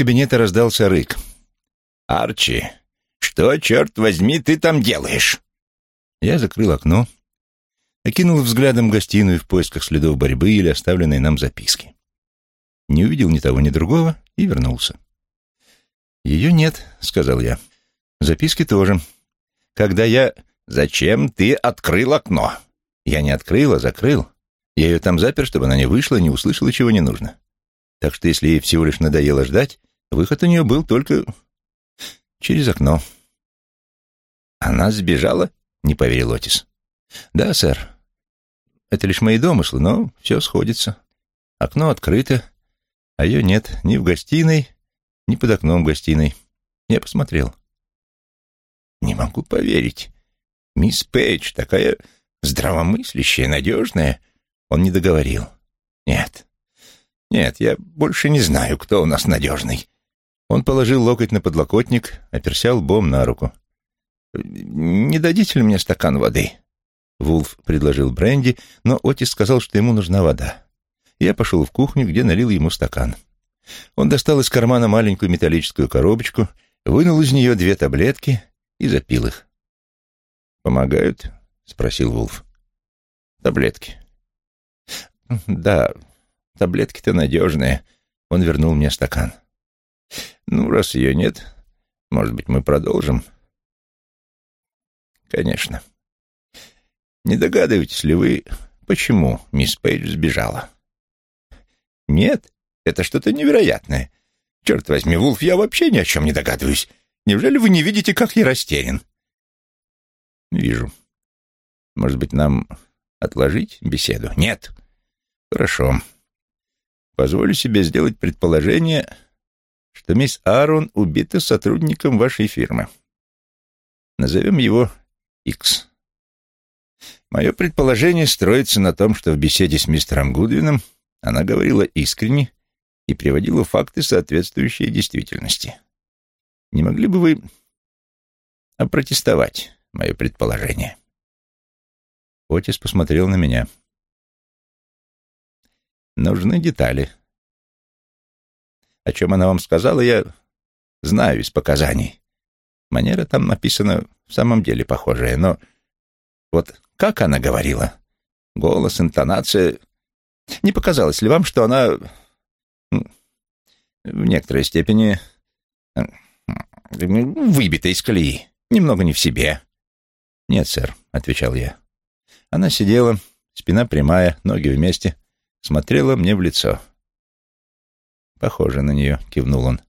кабинета раздался рык. «Арчи, что, черт возьми, ты там делаешь?» Я закрыл окно, окинул взглядом гостиную в поисках следов борьбы или оставленной нам записки. Не увидел ни того, ни другого и вернулся. «Ее нет», — сказал я. «Записки тоже. Когда я...» «Зачем ты открыл окно?» «Я не открыл, а закрыл. Я ее там запер, чтобы она не вышла, не услышала, чего не нужно. Так что если ей всего лишь надоело ждать, выход у нее был только через окно». «Она сбежала?» — не поверил Отис. «Да, сэр. Это лишь мои домыслы, но все сходится. Окно открыто, а ее нет ни в гостиной, ни под окном гостиной. Я посмотрел. Не могу поверить. Мисс Пейдж такая здравомыслящая, надежная. Он не договорил. Нет, нет, я больше не знаю, кто у нас надежный. Он положил локоть на подлокотник, оперся лбом на руку. «Не дадите ли мне стакан воды?» Вулф предложил бренди, но Отис сказал, что ему нужна вода. Я пошел в кухню, где налил ему стакан. Он достал из кармана маленькую металлическую коробочку, вынул из нее две таблетки и запил их. «Помогают?» — спросил Вулф. «Таблетки». «Да, таблетки-то надежные». Он вернул мне стакан. «Ну, раз ее нет, может быть, мы продолжим?» «Конечно. Не догадываетесь ли вы, почему мисс Пейдж сбежала?» «Нет, это что-то невероятное. Черт возьми, Вулф, я вообще ни о чем не догадываюсь. Неужели вы не видите, как я растерян?» «Вижу. Может быть, нам отложить беседу?» «Нет». «Хорошо. Позволю себе сделать предположение, что мисс Аарон убита сотрудником вашей фирмы. Назовем его Икс. Мое предположение строится на том, что в беседе с мистером Гудвином она говорила искренне и приводила факты, соответствующие действительности. Не могли бы вы опротестовать мое предположение? Отис посмотрел на меня. Нужны детали. О чем она вам сказала, я знаю из показаний. Манера там написана в самом деле похожая, но вот как она говорила? Голос, интонация... Не показалось ли вам, что она в некоторой степени выбита из колеи, немного не в себе? Нет, сэр, — отвечал я. Она сидела, спина прямая, ноги вместе, смотрела мне в лицо. «Похоже на нее», — кивнул он.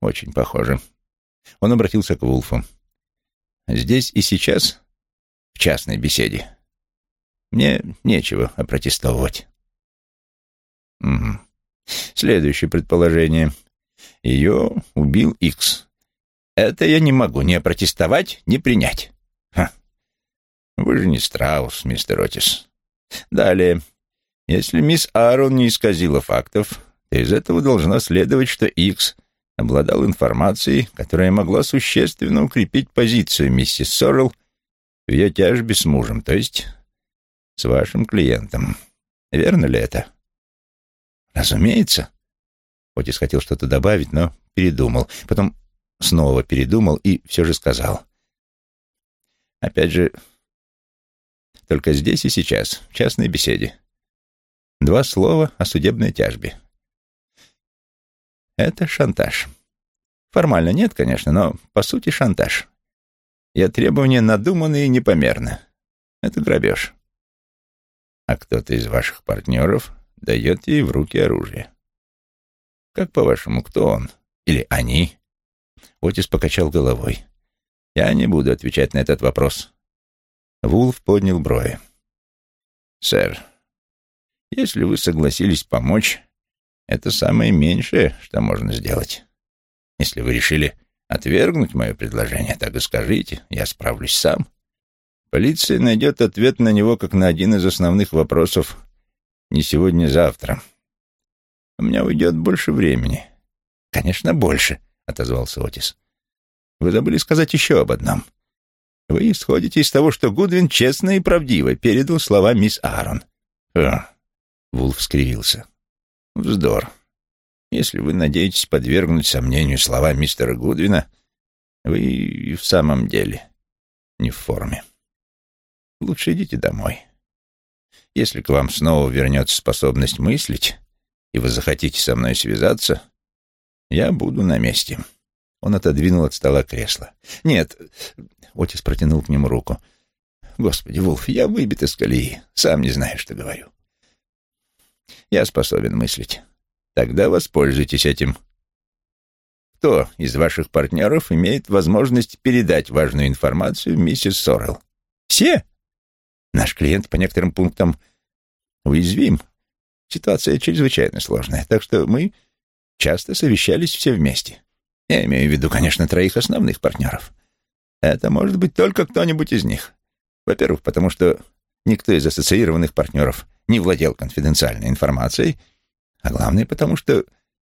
«Очень похоже». Он обратился к Вулфу. «Здесь и сейчас в частной беседе. Мне нечего опротестовывать. Угу. Следующее предположение. Ее убил Икс. Это я не могу ни опротестовать, ни принять. Ха. Вы же не страус, мистер Отис. Далее. Если мисс Аарон не исказила фактов, то из этого должно следовать, что Икс обладал информацией, которая могла существенно укрепить позицию миссис Соррелл в ее тяжбе с мужем, то есть с вашим клиентом. Верно ли это? Разумеется. Отис хотел что-то добавить, но передумал. Потом снова передумал и все же сказал. Опять же, только здесь и сейчас, в частной беседе. Два слова о судебной тяжбе. Это шантаж. Формально нет, конечно, но по сути шантаж. Я требования надуманы и непомерны. Это грабеж. А кто-то из ваших партнеров дает ей в руки оружие. Как, по-вашему, кто он? Или они? Отис покачал головой. Я не буду отвечать на этот вопрос. Вулф поднял брови. Сэр, если вы согласились помочь, это самое меньшее, что можно сделать. Если вы решили отвергнуть мое предложение, так и скажите, я справлюсь сам. Полиция найдет ответ на него как на один из основных вопросов не сегодня, завтра. У меня уйдет больше времени. Конечно, больше, отозвался Отис. Вы забыли сказать еще об одном. Вы исходите из того, что Гудвин честно и правдиво передал слова мисс Аарон. О, Вулф скривился. Вздор. Если вы надеетесь подвергнуть сомнению слова мистера Гудвина, вы и в самом деле не в форме. Лучше идите домой. Если к вам снова вернется способность мыслить, и вы захотите со мной связаться, я буду на месте». Он отодвинул от стола кресло. «Нет», — Отис протянул к нему руку. «Господи, Вулф, я выбит из колеи. Сам не знаю, что говорю. Я способен мыслить. Тогда воспользуйтесь этим. Кто из ваших партнеров имеет возможность передать важную информацию миссис Сорел? Все? Наш клиент по некоторым пунктам уязвим. Ситуация чрезвычайно сложная, так что мы часто совещались все вместе. Я имею в виду, конечно, троих основных партнеров. Это может быть только кто-нибудь из них. Во-первых, потому что никто из ассоциированных партнеров не владел конфиденциальной информацией, а главное, потому что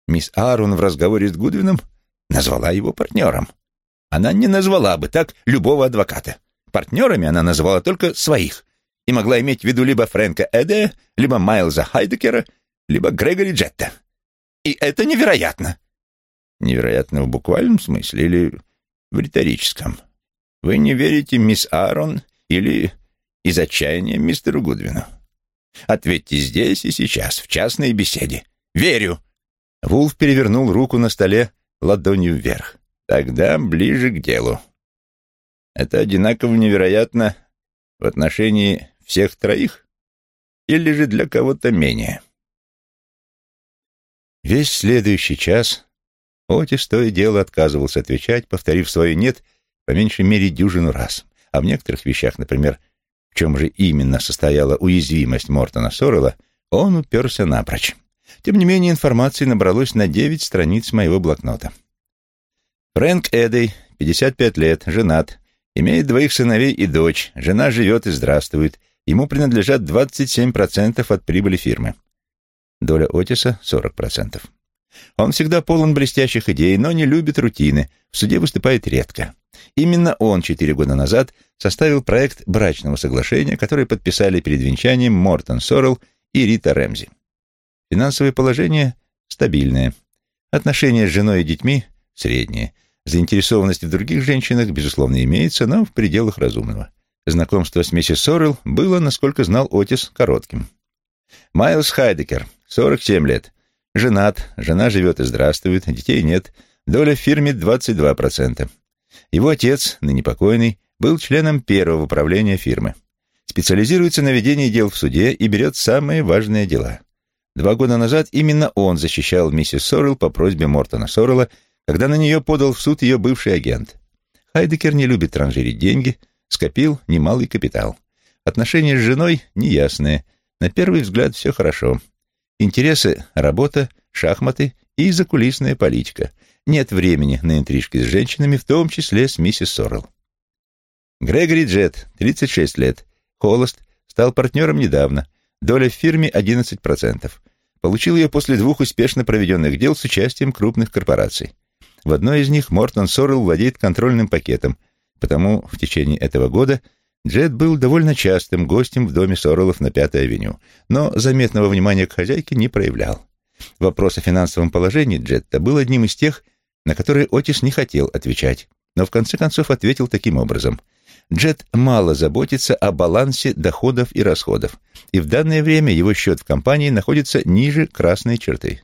мисс Аарон в разговоре с Гудвином назвала его партнером. Она не назвала бы так любого адвоката. Партнерами она называла только своих и могла иметь в виду либо Фрэнка Эде, либо Майлза Хайдекера, либо Грегори Джетта. И это невероятно. Невероятно в буквальном смысле или в риторическом? Вы не верите мисс Аарон или из отчаяния мистеру Гудвину? Ответьте здесь и сейчас, в частной беседе. Верю. Вулф перевернул руку на столе ладонью вверх. Тогда ближе к делу. Это одинаково невероятно в отношении всех троих? Или же для кого-то менее? Весь следующий час Отис то и дело отказывался отвечать, повторив свое «нет» по меньшей мере дюжину раз. А в некоторых вещах, например, чем же именно состояла уязвимость Мортона Соррелла, он уперся напрочь. Тем не менее, информации набралось на девять страниц моего блокнота. Фрэнк Эдей, 55 лет, женат, имеет двоих сыновей и дочь, жена живет и здравствует, ему принадлежат 27% от прибыли фирмы. Доля Отиса — 40%. Он всегда полон блестящих идей, но не любит рутины, в суде выступает редко. Именно он четыре года назад составил проект брачного соглашения, который подписали перед венчанием Мортон Соррелл и Рита Рэмзи. Финансовое положение стабильное. Отношения с женой и детьми средние. Заинтересованность в других женщинах, безусловно, имеется, но в пределах разумного. Знакомство с миссис Соррелл было, насколько знал Отис, коротким. Майлз Хайдекер, 47 лет, Женат, жена живет и здравствует, детей нет, доля в фирме 22%. Его отец, ныне покойный, был членом первого управления фирмы. Специализируется на ведении дел в суде и берет самые важные дела. Два года назад именно он защищал миссис Соррелл по просьбе Мортона Соррелла, когда на нее подал в суд ее бывший агент. Хайдекер не любит транжирить деньги, скопил немалый капитал. Отношения с женой неясные. На первый взгляд все хорошо. Интересы — работа, шахматы и закулисная политика. Нет времени на интрижки с женщинами, в том числе с миссис Соррелл. Грегори Джет, 36 лет, холост, стал партнером недавно, доля в фирме 11%. Получил ее после двух успешно проведенных дел с участием крупных корпораций. В одной из них Мортон Соррелл владеет контрольным пакетом, потому в течение этого года – Джет был довольно частым гостем в доме Сорелов на Пятой авеню, но заметного внимания к хозяйке не проявлял. Вопрос о финансовом положении Джетта был одним из тех, на которые Отис не хотел отвечать, но в конце концов ответил таким образом. Джет мало заботится о балансе доходов и расходов, и в данное время его счет в компании находится ниже красной черты.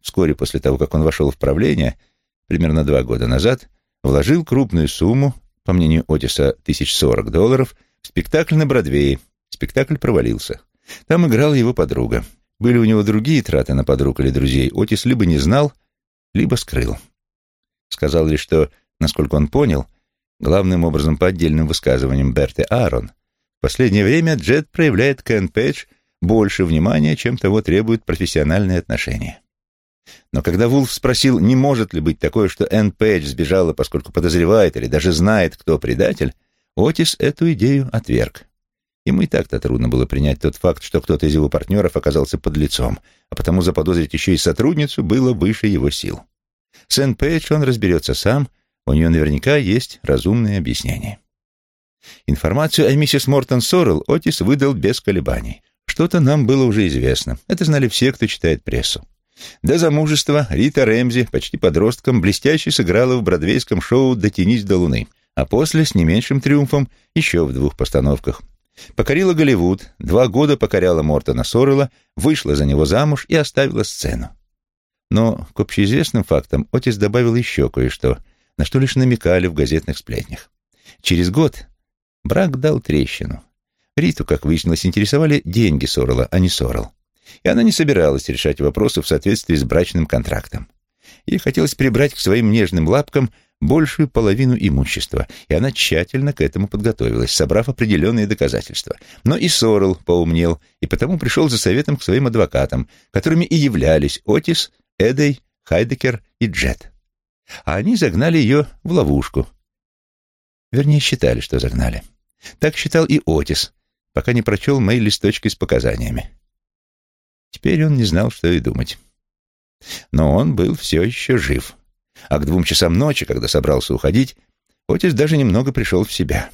Вскоре после того, как он вошел в правление, примерно два года назад, вложил крупную сумму по мнению Отиса, тысяч сорок долларов, в спектакль на Бродвее. Спектакль провалился. Там играла его подруга. Были у него другие траты на подруг или друзей, Отис либо не знал, либо скрыл. Сказал лишь, что, насколько он понял, главным образом по отдельным высказываниям Берты Аарон, в последнее время Джет проявляет к Энн Пейдж больше внимания, чем того требуют профессиональные отношения. Но когда Вулф спросил, не может ли быть такое, что Энн Пейдж сбежала, поскольку подозревает или даже знает, кто предатель, Отис эту идею отверг. Ему и так-то трудно было принять тот факт, что кто-то из его партнеров оказался под лицом, а потому заподозрить еще и сотрудницу было выше его сил. С Энн Пейдж он разберется сам, у нее наверняка есть разумные объяснения. Информацию о миссис Мортон Соррелл Отис выдал без колебаний. Что-то нам было уже известно. Это знали все, кто читает прессу. До замужества Рита Рэмзи, почти подростком, блестяще сыграла в бродвейском шоу «Дотянись до луны», а после, с не меньшим триумфом, еще в двух постановках. Покорила Голливуд, два года покоряла Мортона Соррелла, вышла за него замуж и оставила сцену. Но к общеизвестным фактам Отис добавил еще кое-что, на что лишь намекали в газетных сплетнях. Через год брак дал трещину. Риту, как выяснилось, интересовали деньги Соррелла, а не Соррелл и она не собиралась решать вопросы в соответствии с брачным контрактом. Ей хотелось прибрать к своим нежным лапкам большую половину имущества, и она тщательно к этому подготовилась, собрав определенные доказательства. Но и Сорел поумнел, и потому пришел за советом к своим адвокатам, которыми и являлись Отис, Эдей, Хайдекер и Джет. А они загнали ее в ловушку. Вернее, считали, что загнали. Так считал и Отис, пока не прочел мои листочки с показаниями. Теперь он не знал, что и думать. Но он был все еще жив. А к двум часам ночи, когда собрался уходить, Отис даже немного пришел в себя.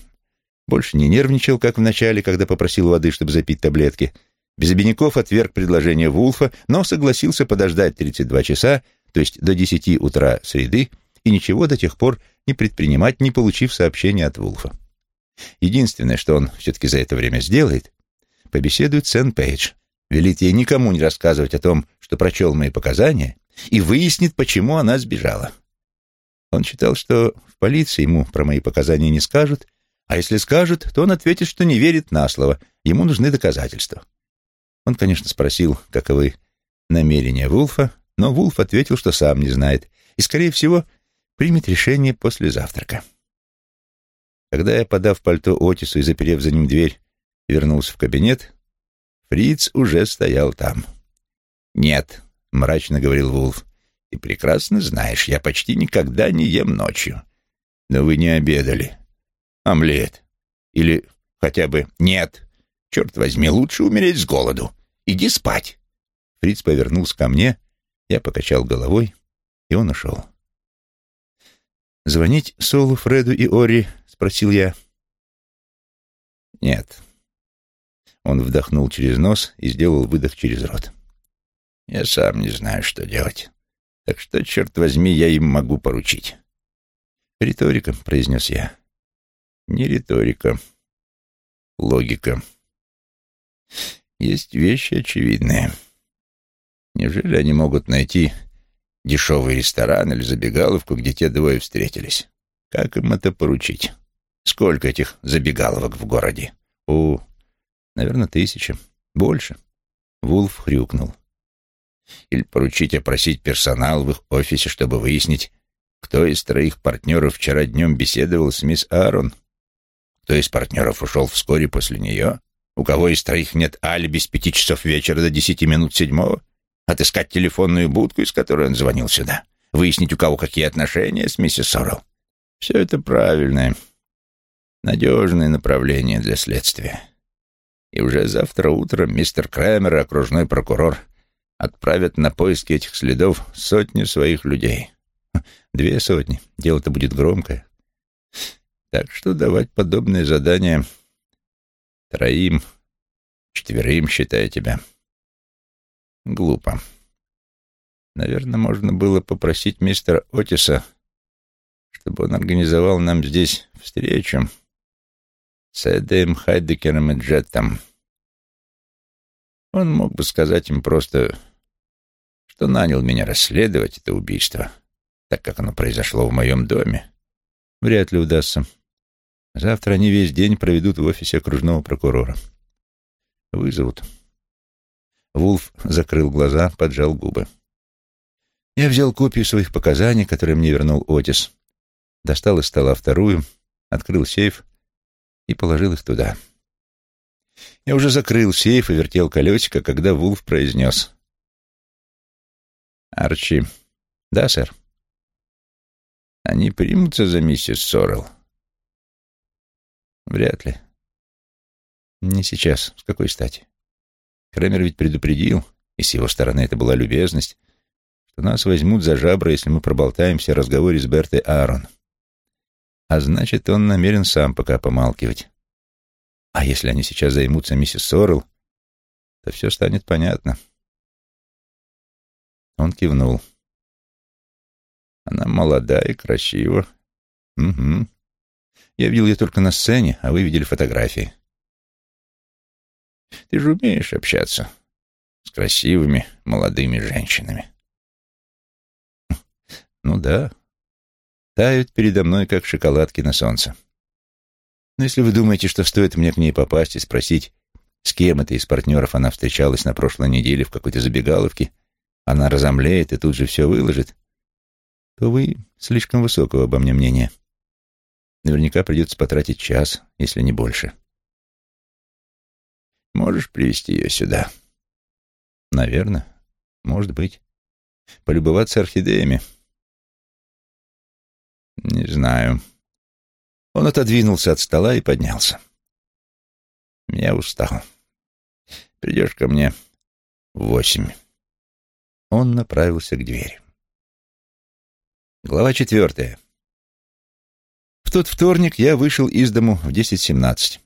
Больше не нервничал, как вначале, когда попросил воды, чтобы запить таблетки. Без обиняков отверг предложение Вулфа, но согласился подождать 32 часа, то есть до 10 утра среды, и ничего до тех пор не предпринимать, не получив сообщения от Вулфа. Единственное, что он все-таки за это время сделает, побеседует с Энн Пейдж, велит ей никому не рассказывать о том, что прочел мои показания, и выяснит, почему она сбежала. Он считал, что в полиции ему про мои показания не скажут, а если скажут, то он ответит, что не верит на слово, ему нужны доказательства. Он, конечно, спросил, каковы намерения Вулфа, но Вулф ответил, что сам не знает, и, скорее всего, примет решение после завтрака. Когда я, подав пальто Отису и заперев за ним дверь, вернулся в кабинет, Фриц уже стоял там. «Нет», — мрачно говорил Вулф, — «ты прекрасно знаешь, я почти никогда не ем ночью». «Но вы не обедали. Омлет. Или хотя бы нет. Черт возьми, лучше умереть с голоду. Иди спать». Фриц повернулся ко мне, я покачал головой, и он ушел. «Звонить Солу, Фреду и Ори?» — спросил я. «Нет, он вдохнул через нос и сделал выдох через рот. «Я сам не знаю, что делать. Так что, черт возьми, я им могу поручить». «Риторика», — произнес я. «Не риторика. Логика. Есть вещи очевидные. Неужели они могут найти дешевый ресторан или забегаловку, где те двое встретились? Как им это поручить? Сколько этих забегаловок в городе? У Наверное, тысяча. Больше. Вулф хрюкнул. Или поручить опросить персонал в их офисе, чтобы выяснить, кто из троих партнеров вчера днем беседовал с мисс Аарон, кто из партнеров ушел вскоре после нее, у кого из троих нет алиби с пяти часов вечера до десяти минут седьмого, отыскать телефонную будку, из которой он звонил сюда, выяснить, у кого какие отношения с миссис Соррелл. Все это правильное, надежное направление для следствия и уже завтра утром мистер Крэмер и окружной прокурор отправят на поиски этих следов сотни своих людей. Две сотни. Дело-то будет громкое. Так что давать подобные задания троим, четверым, считая тебя, глупо. Наверное, можно было попросить мистера Отиса, чтобы он организовал нам здесь встречу с Эдем Хайдекером и Джеттом. Он мог бы сказать им просто, что нанял меня расследовать это убийство, так как оно произошло в моем доме. Вряд ли удастся. Завтра они весь день проведут в офисе окружного прокурора. Вызовут. Вулф закрыл глаза, поджал губы. Я взял копию своих показаний, которые мне вернул Отис, достал из стола вторую, открыл сейф и положил их туда. Я уже закрыл сейф и вертел колесико, когда Вулф произнес. «Арчи». «Да, сэр». «Они примутся за миссис Сорел?» «Вряд ли». «Не сейчас. С какой стати?» Кремер ведь предупредил, и с его стороны это была любезность, что нас возьмут за жабры, если мы проболтаемся о разговоре с Бертой Аарон. А значит, он намерен сам пока помалкивать. А если они сейчас займутся миссис Соррелл, то все станет понятно. Он кивнул. Она молода и красива. Угу. Я видел ее только на сцене, а вы видели фотографии. Ты же умеешь общаться с красивыми молодыми женщинами. Ну да, тают передо мной, как шоколадки на солнце. Но если вы думаете, что стоит мне к ней попасть и спросить, с кем это из партнеров она встречалась на прошлой неделе в какой-то забегаловке, она разомлеет и тут же все выложит, то вы слишком высокого обо мне мнения. Наверняка придется потратить час, если не больше. Можешь привести ее сюда? Наверное. Может быть. Полюбоваться орхидеями? Не знаю. Он отодвинулся от стола и поднялся. Я устал. Придешь ко мне в восемь. Он направился к двери. Глава четвертая. В тот вторник я вышел из дому в десять семнадцать.